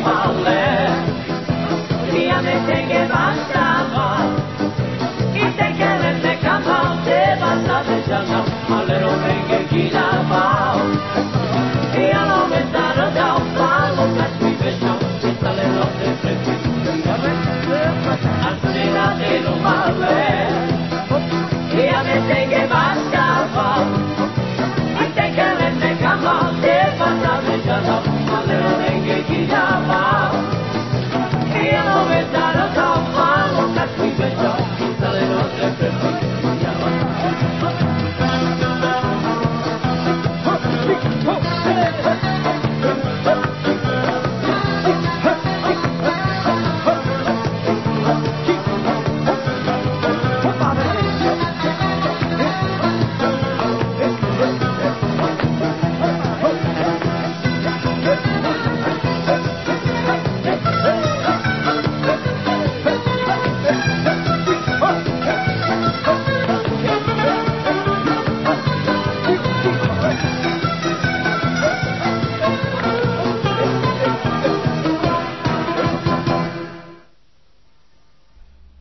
Mama.